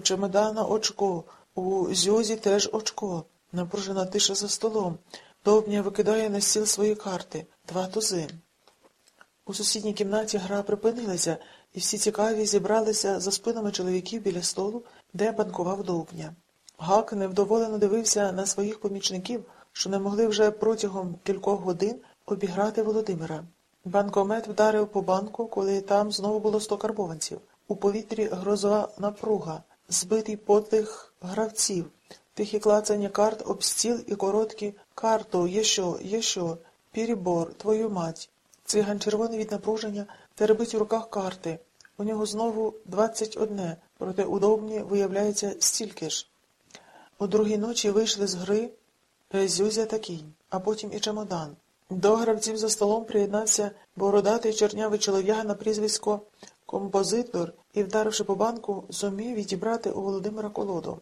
У чемодана очко, у зюзі теж очко. Напружена тиша за столом. Довбня викидає на стіл свої карти. Два тузи. У сусідній кімнаті гра припинилася, і всі цікаві зібралися за спинами чоловіків біля столу, де банкував довбня. Гак невдоволено дивився на своїх помічників, що не могли вже протягом кількох годин обіграти Володимира. Банкомет вдарив по банку, коли там знову було сто карбованців. У повітрі грозова напруга, збитий потих гравців, тихі клацання карт об стіл і короткі карту, є що, є що, перебор, твою мать. Циган червоний від напруження теребить у руках карти. У нього знову двадцять одне, проте удобні виявляється стільки ж. У другій ночі вийшли з гри Зюзя та кінь, а потім і чемодан. До гравців за столом приєднався бородатий чорнявий чолов'яга на прізвисько композитор і, вдаривши по банку, зумів відібрати у Володимира колоду.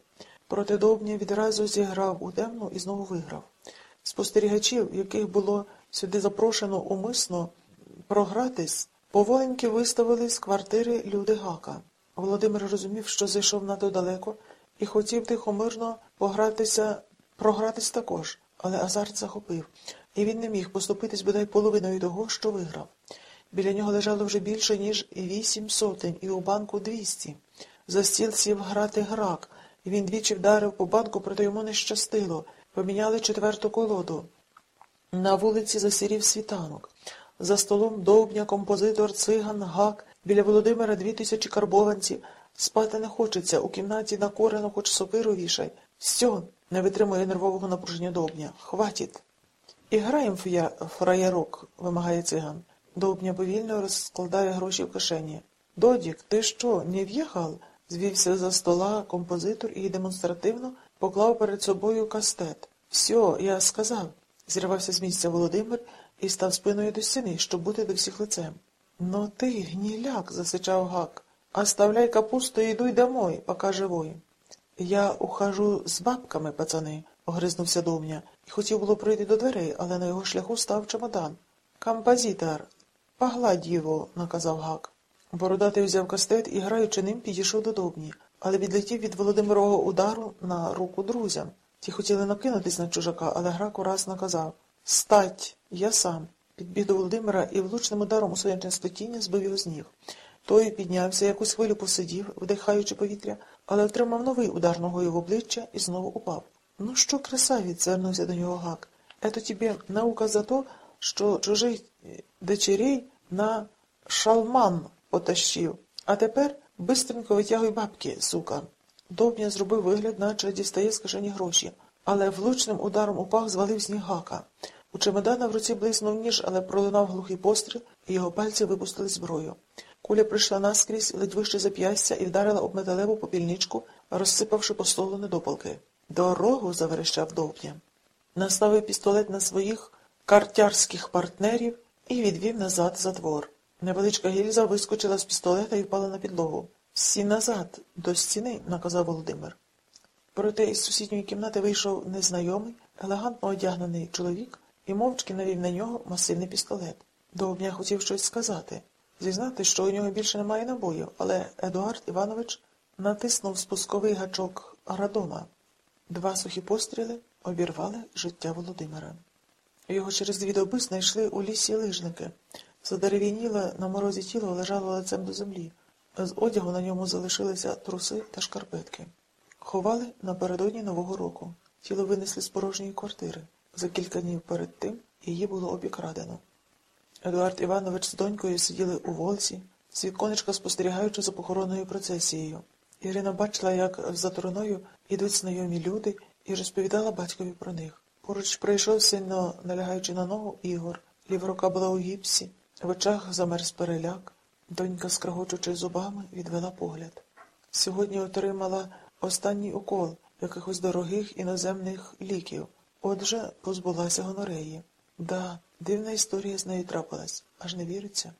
Проте Довбня відразу зіграв у темну і знову виграв. Спостерігачів, яких було сюди запрошено умисно програтись, поволеньки виставили з квартири люди Гака. Володимир розумів, що зайшов надто далеко, і хотів тихомирно погратися, програтись також, але азарт захопив, і він не міг поступитись бодай половиною того, що виграв. Біля нього лежало вже більше, ніж вісім сотень, і у банку двісті. За стіл сів грати грак, і він двічі вдарив по банку, проте йому не щастило. Поміняли четверту колоду. На вулиці засірів світанок. За столом довбня, композитор, циган, гак, біля Володимира дві тисячі карбованців. Спати не хочеться, у кімнаті накорено хоч сокиру вішай. Сьо, не витримує нервового напруження довбня. Хватить. І граєм фія, фраєрок, вимагає циган. Довбня повільно розкладає гроші в кишені. Додік, ти що, не в'їхав? Звівся за стола композитор і демонстративно поклав перед собою кастет. Всьо, я сказав, зірвався з місця Володимир і став спиною до стіни, щоб бути до всіх лицем. Ну ти, гніляк, засичав гак. Оставляй капусту і йдуй домой, пока живой. Я ухожу з бабками, пацани, огризнувся Домня, і хотів було прийти до дверей, але на його шляху став чемодан. Композитор, погладь його, наказав гак. Бородатий взяв кастет і, граючи ним, підійшов до Довбні, але відлетів від Володимирового удару на руку друзям. Ті хотіли накинутись на чужака, але грак ураз наказав Стать, я сам. Підбіг до Володимира і влучним ударом у сонячне сплетіння збив його з ніг. Той піднявся, якусь хвилю посидів, вдихаючи повітря, але отримав новий удар ногою в обличчя і знову упав. Ну що, красавець, звернувся до нього гак. Это тебе наука за то, що чужих дочерей на шалман потащив. А тепер бистренько витягуй бабки, сука. Довбня зробив вигляд, наче дістає з кишені гроші, але влучним ударом у пах звалив з ніг гака. У чемодана в руці блиснув ніж, але пролунав глухий постріл, і його пальці випустили зброю. Куля прийшла наскрізь, ледь вище зап'ястя і вдарила об металеву попільничку, розсипавши по столу недопалки. Дорогу, заверещав довбня. Наставив пістолет на своїх картярських партнерів і відвів назад за двор. Невеличка гільза вискочила з пістолета і впала на підлогу. Всі назад, до стіни, наказав Володимир. Проте із сусідньої кімнати вийшов незнайомий, елегантно одягнений чоловік і мовчки навів на нього масивний пістолет. Довбня хотів щось сказати, зізнати, що у нього більше немає набоїв, але Едуард Іванович натиснув спусковий гачок градома. Два сухі постріли обірвали життя Володимира. Його через дві доби знайшли у лісі лижники. Задерев'яніле на морозі тіло лежало лицем до землі. З одягу на ньому залишилися труси та шкарпетки. Ховали напередодні Нового року. Тіло винесли з порожньої квартири. За кілька днів перед тим її було обікрадено. Едуард Іванович з донькою сиділи у волці, з віконечка спостерігаючи за похоронною процесією. Ірина бачила, як за троною ідуть знайомі люди, і розповідала батькові про них. Поруч прийшов сильно налягаючи на ногу Ігор. Ліва рука була у гіпсі, в очах замерз переляк. Донька, скрагочучи зубами, відвела погляд. Сьогодні отримала останній укол якихось дорогих іноземних ліків. Отже, позбулася гонореї. Да, дивна історія з нею трапилась, аж не віриться.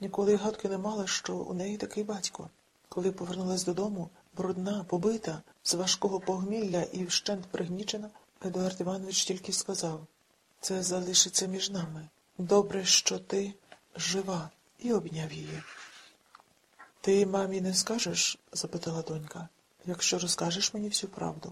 Ніколи й гадки не мала, що у неї такий батько. Коли повернулась додому, брудна, побита, з важкого погмілля і вщент пригнічена, Едуард Іванович тільки сказав це залишиться між нами. Добре, що ти жива, і обняв її. Ти мамі не скажеш? запитала донька. якщо розкажеш мені всю правду.